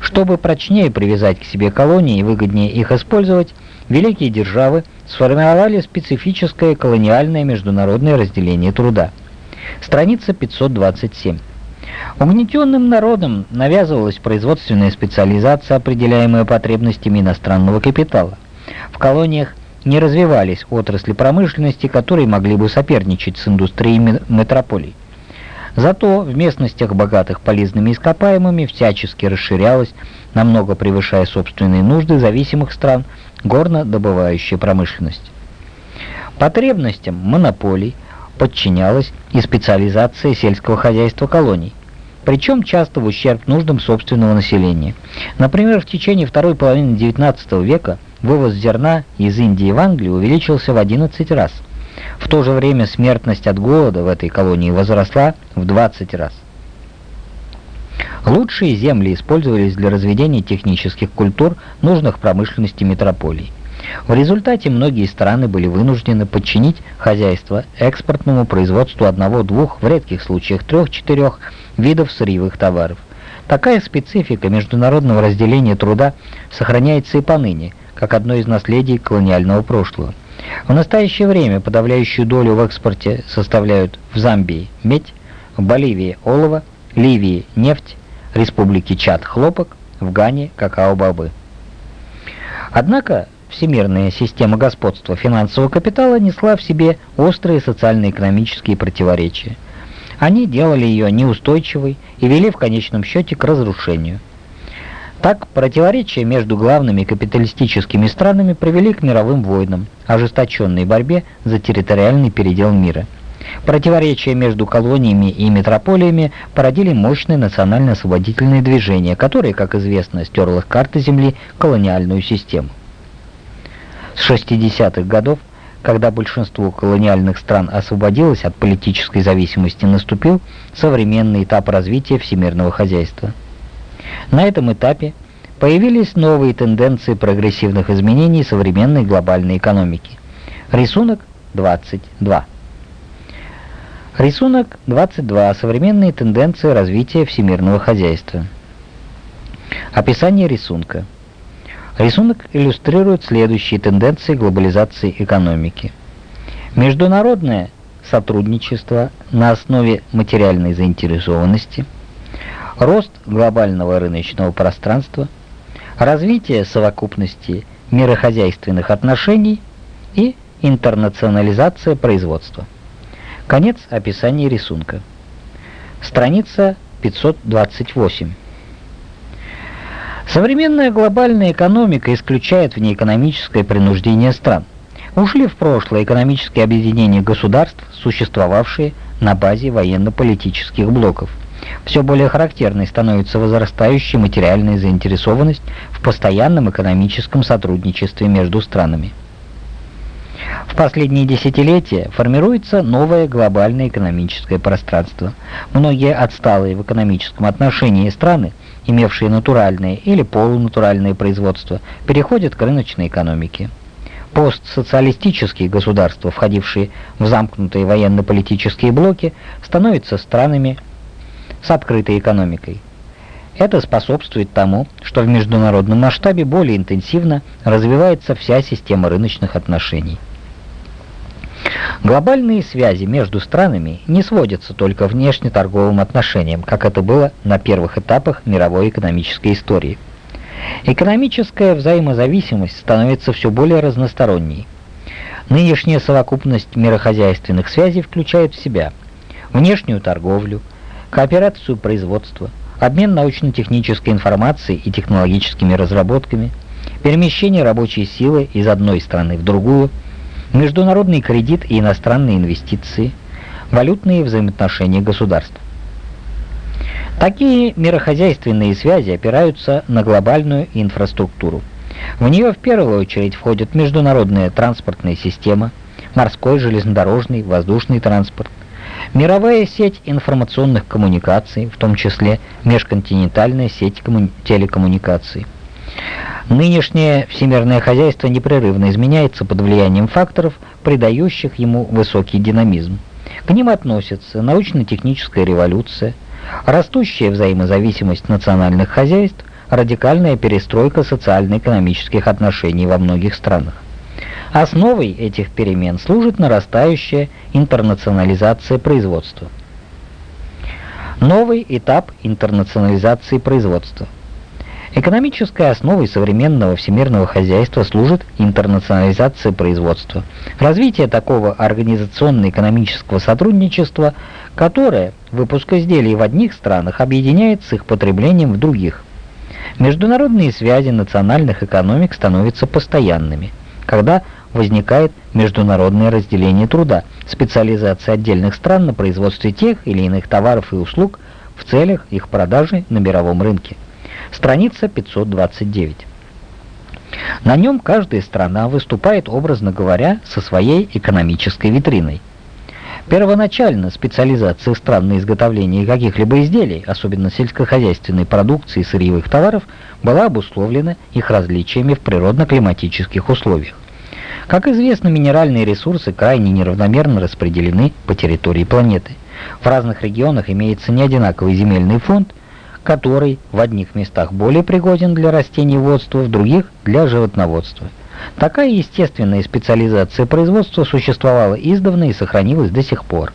Чтобы прочнее привязать к себе колонии и выгоднее их использовать, великие державы сформировали специфическое колониальное международное разделение труда. Страница 527. Угнетенным народам навязывалась производственная специализация, определяемая потребностями иностранного капитала. В колониях не развивались отрасли промышленности, которые могли бы соперничать с индустрией метрополий. Зато в местностях, богатых полезными ископаемыми, всячески расширялась, намного превышая собственные нужды зависимых стран, горнодобывающая промышленность. Потребностям монополий подчинялась и специализация сельского хозяйства колоний, причем часто в ущерб нуждам собственного населения. Например, в течение второй половины XIX века вывоз зерна из Индии в Англию увеличился в 11 раз. В то же время смертность от голода в этой колонии возросла в 20 раз. Лучшие земли использовались для разведения технических культур, нужных промышленности метрополий. В результате многие страны были вынуждены подчинить хозяйство экспортному производству одного-двух, в редких случаях трех-четырех видов сырьевых товаров. Такая специфика международного разделения труда сохраняется и поныне, как одно из наследий колониального прошлого. В настоящее время подавляющую долю в экспорте составляют в Замбии медь, в Боливии олово, Ливии нефть, Республики Чад хлопок, в Гане какао-бобы. Однако всемирная система господства финансового капитала несла в себе острые социально-экономические противоречия. Они делали ее неустойчивой и вели в конечном счете к разрушению. Так, противоречия между главными капиталистическими странами привели к мировым войнам, ожесточенной борьбе за территориальный передел мира – Противоречия между колониями и метрополиями породили мощное национально-освободительное движение, которое, как известно, стерло с карты Земли колониальную систему. С 60-х годов, когда большинство колониальных стран освободилось от политической зависимости, наступил современный этап развития всемирного хозяйства. На этом этапе появились новые тенденции прогрессивных изменений современной глобальной экономики. Рисунок 22. Рисунок 22. Современные тенденции развития всемирного хозяйства. Описание рисунка. Рисунок иллюстрирует следующие тенденции глобализации экономики. Международное сотрудничество на основе материальной заинтересованности, рост глобального рыночного пространства, развитие совокупности мирохозяйственных отношений и интернационализация производства. Конец описания рисунка. Страница 528. Современная глобальная экономика исключает внеэкономическое принуждение стран. Ушли в прошлое экономические объединения государств, существовавшие на базе военно-политических блоков. Все более характерной становится возрастающая материальная заинтересованность в постоянном экономическом сотрудничестве между странами. В последние десятилетия формируется новое глобальное экономическое пространство. Многие отсталые в экономическом отношении страны – имевшие натуральное или полунатуральное производство, переходят к рыночной экономике. Постсоциалистические государства, входившие в замкнутые военно-политические блоки, становятся странами с открытой экономикой. Это способствует тому, что в международном масштабе более интенсивно развивается вся система рыночных отношений. Глобальные связи между странами не сводятся только внешнеторговым отношениям, как это было на первых этапах мировой экономической истории. Экономическая взаимозависимость становится все более разносторонней. Нынешняя совокупность мирохозяйственных связей включает в себя внешнюю торговлю, кооперацию производства, обмен научно-технической информацией и технологическими разработками, перемещение рабочей силы из одной страны в другую – международный кредит и иностранные инвестиции, валютные взаимоотношения государств. Такие мирохозяйственные связи опираются на глобальную инфраструктуру. В нее в первую очередь входят международная транспортная система, морской, железнодорожный, воздушный транспорт, мировая сеть информационных коммуникаций, в том числе межконтинентальная сеть телекоммуникаций. Нынешнее всемирное хозяйство непрерывно изменяется под влиянием факторов, придающих ему высокий динамизм. К ним относятся научно-техническая революция, растущая взаимозависимость национальных хозяйств, радикальная перестройка социально-экономических отношений во многих странах. Основой этих перемен служит нарастающая интернационализация производства. Новый этап интернационализации производства. Экономической основой современного всемирного хозяйства служит интернационализация производства. Развитие такого организационно-экономического сотрудничества, которое выпуск изделий в одних странах объединяет с их потреблением в других. Международные связи национальных экономик становятся постоянными, когда возникает международное разделение труда, специализация отдельных стран на производстве тех или иных товаров и услуг в целях их продажи на мировом рынке. Страница 529. На нем каждая страна выступает, образно говоря, со своей экономической витриной. Первоначально специализация стран на изготовлении каких-либо изделий, особенно сельскохозяйственной продукции и сырьевых товаров, была обусловлена их различиями в природно-климатических условиях. Как известно, минеральные ресурсы крайне неравномерно распределены по территории планеты. В разных регионах имеется неодинаковый земельный фонд – который в одних местах более пригоден для растениеводства, в других – для животноводства. Такая естественная специализация производства существовала издавна и сохранилась до сих пор.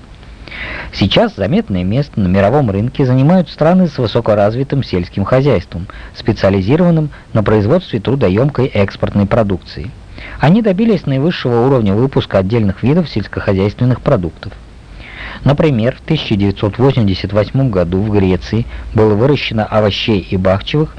Сейчас заметное место на мировом рынке занимают страны с высокоразвитым сельским хозяйством, специализированным на производстве трудоемкой экспортной продукции. Они добились наивысшего уровня выпуска отдельных видов сельскохозяйственных продуктов. Например, в 1988 году в Греции было выращено овощей и бахчевых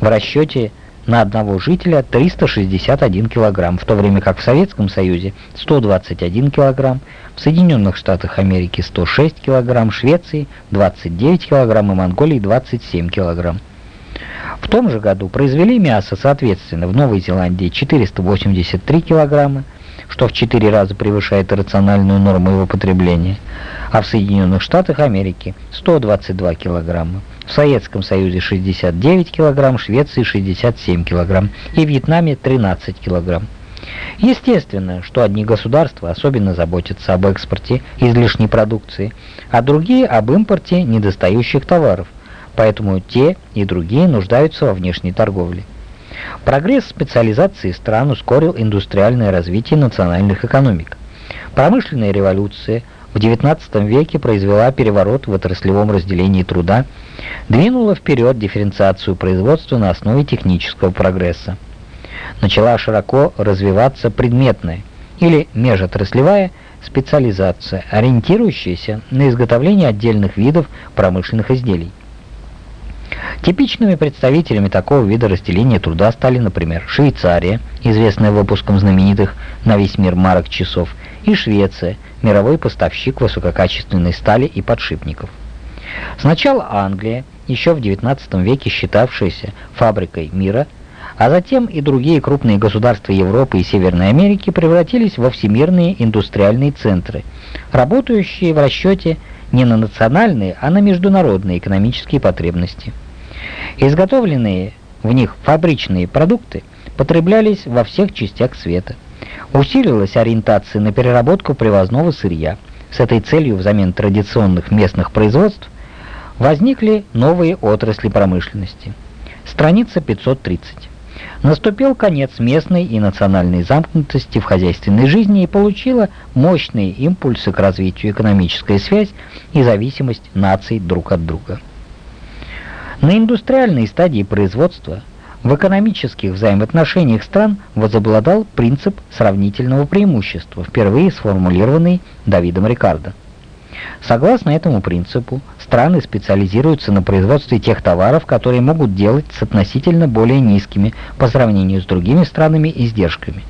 в расчете на одного жителя 361 килограмм, в то время как в Советском Союзе 121 килограмм, в Соединенных Штатах Америки 106 килограмм, Швеции 29 килограмм и Монголии 27 килограмм. В том же году произвели мясо, соответственно, в Новой Зеландии 483 килограмма, что в 4 раза превышает рациональную норму его потребления, а в Соединенных Штатах Америки 122 килограмма. в Советском Союзе 69 кг, в Швеции 67 кг и в Вьетнаме 13 кг. Естественно, что одни государства особенно заботятся об экспорте излишней продукции, а другие об импорте недостающих товаров, поэтому те и другие нуждаются во внешней торговле. Прогресс специализации стран ускорил индустриальное развитие национальных экономик. Промышленная революция в XIX веке произвела переворот в отраслевом разделении труда, двинула вперед дифференциацию производства на основе технического прогресса. Начала широко развиваться предметная или межотраслевая специализация, ориентирующаяся на изготовление отдельных видов промышленных изделий. Типичными представителями такого вида разделения труда стали, например, Швейцария, известная выпуском знаменитых на весь мир марок часов, и Швеция, мировой поставщик высококачественной стали и подшипников. Сначала Англия, еще в XIX веке считавшаяся фабрикой мира, а затем и другие крупные государства Европы и Северной Америки превратились во всемирные индустриальные центры, работающие в расчете не на национальные, а на международные экономические потребности. Изготовленные в них фабричные продукты потреблялись во всех частях света. Усилилась ориентация на переработку привозного сырья. С этой целью взамен традиционных местных производств возникли новые отрасли промышленности. Страница 530. Наступил конец местной и национальной замкнутости в хозяйственной жизни и получила мощные импульсы к развитию экономическая связь и зависимость наций друг от друга. На индустриальной стадии производства в экономических взаимоотношениях стран возобладал принцип сравнительного преимущества, впервые сформулированный Давидом Рикардо. Согласно этому принципу, страны специализируются на производстве тех товаров, которые могут делать с относительно более низкими по сравнению с другими странами издержками.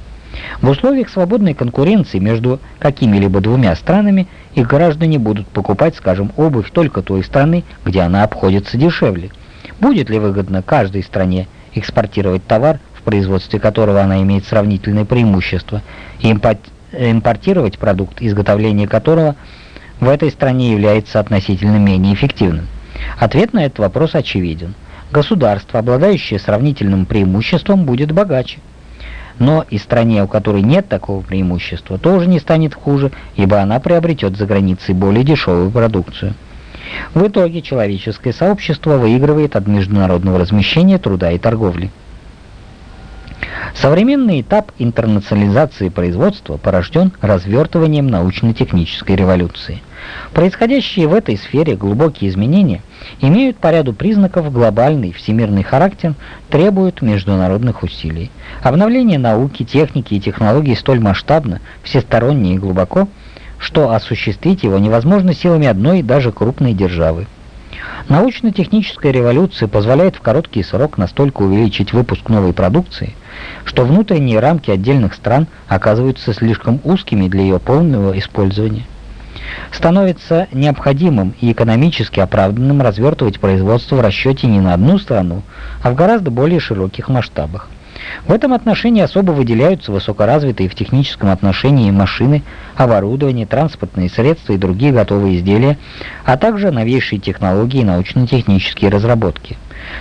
В условиях свободной конкуренции между какими-либо двумя странами их граждане будут покупать, скажем, обувь только той страны, где она обходится дешевле. Будет ли выгодно каждой стране экспортировать товар, в производстве которого она имеет сравнительное преимущество, и импортировать продукт, изготовление которого в этой стране является относительно менее эффективным? Ответ на этот вопрос очевиден. Государство, обладающее сравнительным преимуществом, будет богаче но и стране, у которой нет такого преимущества, тоже не станет хуже, ибо она приобретет за границей более дешевую продукцию. В итоге человеческое сообщество выигрывает от международного размещения труда и торговли. Современный этап интернационализации производства порожден развертыванием научно-технической революции. Происходящие в этой сфере глубокие изменения имеют по ряду признаков глобальный всемирный характер, требуют международных усилий. Обновление науки, техники и технологий столь масштабно, всесторонне и глубоко, что осуществить его невозможно силами одной даже крупной державы. Научно-техническая революция позволяет в короткий срок настолько увеличить выпуск новой продукции, что внутренние рамки отдельных стран оказываются слишком узкими для ее полного использования. Становится необходимым и экономически оправданным развертывать производство в расчете не на одну страну, а в гораздо более широких масштабах. В этом отношении особо выделяются высокоразвитые в техническом отношении машины, оборудование, транспортные средства и другие готовые изделия, а также новейшие технологии и научно-технические разработки.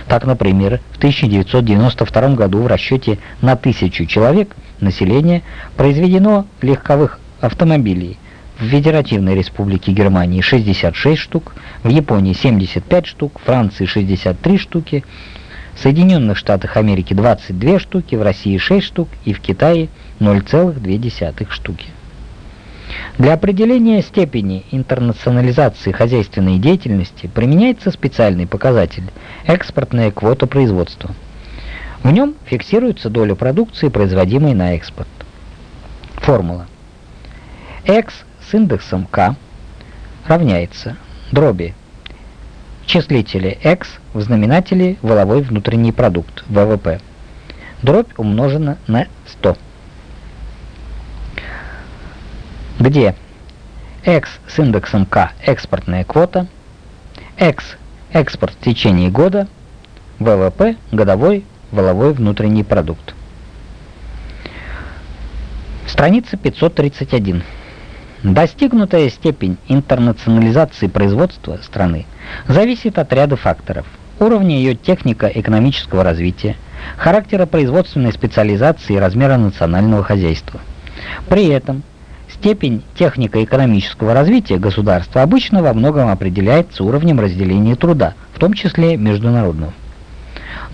Так, например, в 1992 году в расчете на тысячу человек населения произведено легковых автомобилей в Федеративной Республике Германии 66 штук, в Японии 75 штук, в Франции 63 штуки, в Соединенных Штатах Америки 22 штуки, в России 6 штук и в Китае 0,2 штуки. Для определения степени интернационализации хозяйственной деятельности применяется специальный показатель – экспортная квота производства. В нем фиксируется доля продукции, производимой на экспорт. Формула. X с индексом K равняется дроби числителе X в знаменателе валовой внутренний продукт, ВВП. Дробь умножена на 100. Где X с индексом K экспортная квота, X экспорт в течение года, ВВП годовой валовой внутренний продукт. Страница 531. Достигнутая степень интернационализации производства страны зависит от ряда факторов. Уровня ее технико-экономического развития, характера производственной специализации и размера национального хозяйства. При этом степень технико-экономического развития государства обычно во многом определяется уровнем разделения труда, в том числе международного.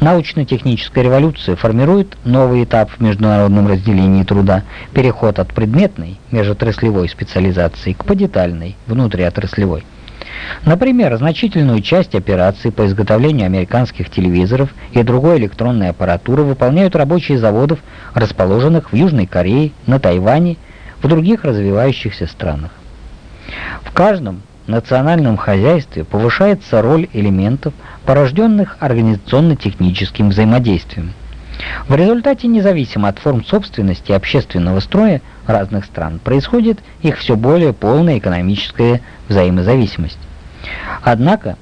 Научно-техническая революция формирует новый этап в международном разделении труда, переход от предметной, межотраслевой специализации к подетальной, внутриотраслевой. Например, значительную часть операций по изготовлению американских телевизоров и другой электронной аппаратуры выполняют рабочие заводов, расположенных в Южной Корее, на Тайване, в других развивающихся странах. В каждом национальном хозяйстве повышается роль элементов, порожденных организационно-техническим взаимодействием. В результате, независимо от форм собственности и общественного строя разных стран, происходит их все более полная экономическая взаимозависимость. Однако,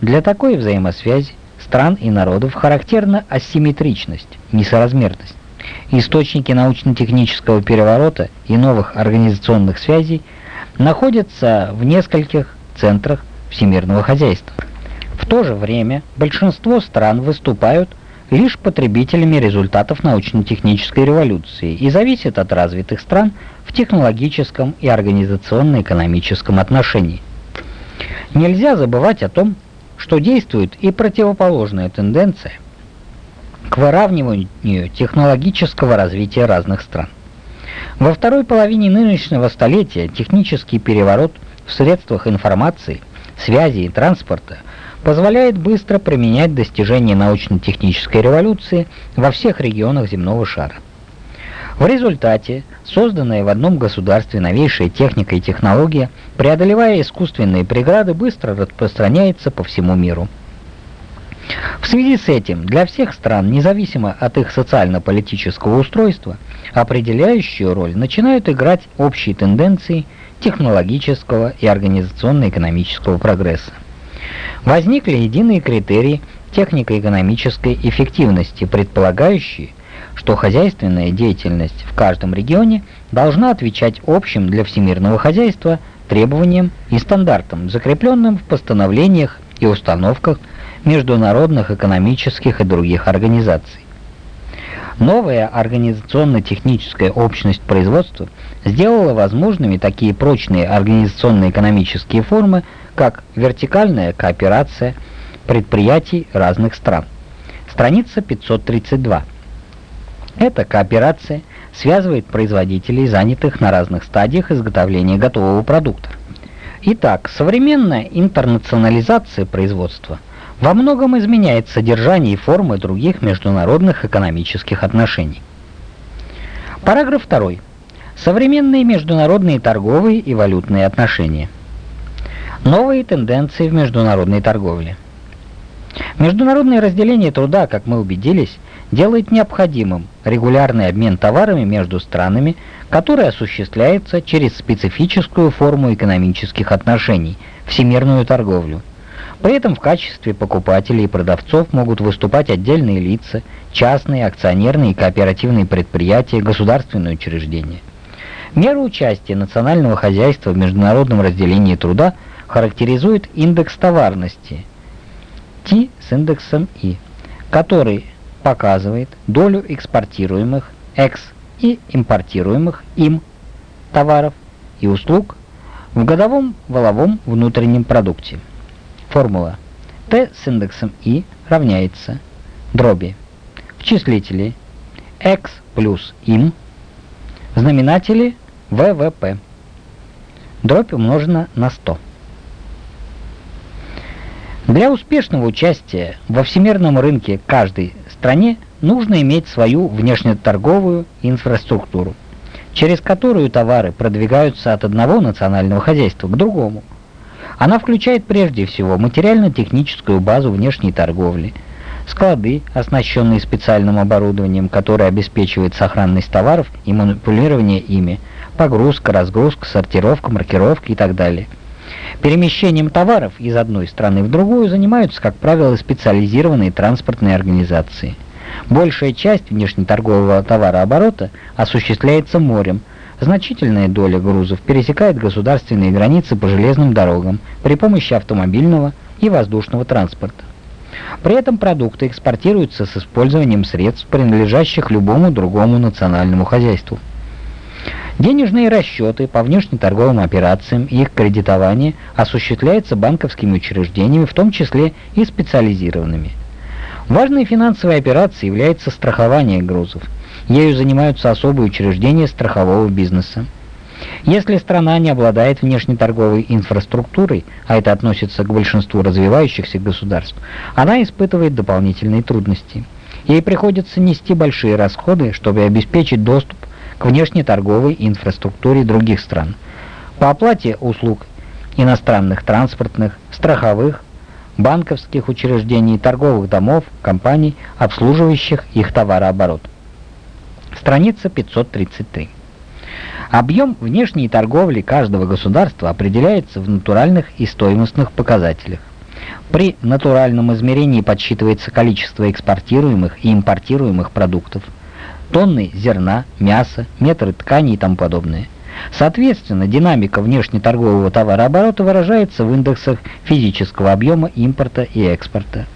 для такой взаимосвязи стран и народов характерна асимметричность, несоразмерность. Источники научно-технического переворота и новых организационных связей – находится в нескольких центрах всемирного хозяйства. В то же время большинство стран выступают лишь потребителями результатов научно-технической революции и зависят от развитых стран в технологическом и организационно-экономическом отношении. Нельзя забывать о том, что действует и противоположная тенденция к выравниванию технологического развития разных стран. Во второй половине нынешнего столетия технический переворот в средствах информации, связи и транспорта позволяет быстро применять достижения научно-технической революции во всех регионах земного шара. В результате созданная в одном государстве новейшая техника и технология, преодолевая искусственные преграды, быстро распространяется по всему миру. В связи с этим для всех стран, независимо от их социально-политического устройства, определяющую роль начинают играть общие тенденции технологического и организационно-экономического прогресса. Возникли единые критерии технико-экономической эффективности, предполагающие, что хозяйственная деятельность в каждом регионе должна отвечать общим для всемирного хозяйства требованиям и стандартам, закрепленным в постановлениях и установках международных экономических и других организаций. Новая организационно-техническая общность производства сделала возможными такие прочные организационно-экономические формы, как вертикальная кооперация предприятий разных стран. Страница 532. Эта кооперация связывает производителей, занятых на разных стадиях изготовления готового продукта. Итак, современная интернационализация производства – во многом изменяет содержание и формы других международных экономических отношений. Параграф 2. Современные международные торговые и валютные отношения. Новые тенденции в международной торговле. Международное разделение труда, как мы убедились, делает необходимым регулярный обмен товарами между странами, который осуществляется через специфическую форму экономических отношений – всемирную торговлю. При этом в качестве покупателей и продавцов могут выступать отдельные лица, частные, акционерные и кооперативные предприятия, государственные учреждения. Меру участия национального хозяйства в международном разделении труда характеризует индекс товарности T с индексом I, который показывает долю экспортируемых X и импортируемых им товаров и услуг в годовом валовом внутреннем продукте. Формула. Т с индексом И равняется дроби. В числителе X плюс им в знаменателе ВВП. Дробь умножена на 100. Для успешного участия во всемирном рынке каждой стране нужно иметь свою внешнеторговую инфраструктуру, через которую товары продвигаются от одного национального хозяйства к другому – она включает прежде всего материально-техническую базу внешней торговли, склады, оснащенные специальным оборудованием, которое обеспечивает сохранность товаров и манипулирование ими, погрузка, разгрузка, сортировка, маркировка и так далее. Перемещением товаров из одной страны в другую занимаются, как правило, специализированные транспортные организации. Большая часть внешнеторгового товарооборота осуществляется морем, значительная доля грузов пересекает государственные границы по железным дорогам при помощи автомобильного и воздушного транспорта. При этом продукты экспортируются с использованием средств, принадлежащих любому другому национальному хозяйству. Денежные расчеты по внешнеторговым операциям и их кредитование осуществляются банковскими учреждениями, в том числе и специализированными. Важной финансовой операцией является страхование грузов. Ею занимаются особые учреждения страхового бизнеса. Если страна не обладает внешнеторговой инфраструктурой, а это относится к большинству развивающихся государств, она испытывает дополнительные трудности. Ей приходится нести большие расходы, чтобы обеспечить доступ к внешнеторговой инфраструктуре других стран. По оплате услуг иностранных транспортных, страховых, банковских учреждений, торговых домов, компаний, обслуживающих их товарооборот. Страница 533. Объем внешней торговли каждого государства определяется в натуральных и стоимостных показателях. При натуральном измерении подсчитывается количество экспортируемых и импортируемых продуктов, тонны зерна, мяса, метры ткани и тому подобное. Соответственно, динамика внешнеторгового товарооборота выражается в индексах физического объема импорта и экспорта.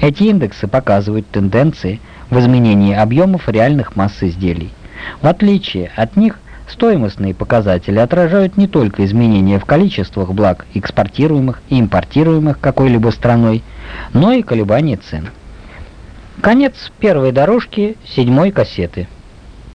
Эти индексы показывают тенденции в изменении объемов реальных масс изделий. В отличие от них, Стоимостные показатели отражают не только изменения в количествах благ, экспортируемых и импортируемых какой-либо страной, но и колебания цен. Конец первой дорожки седьмой кассеты.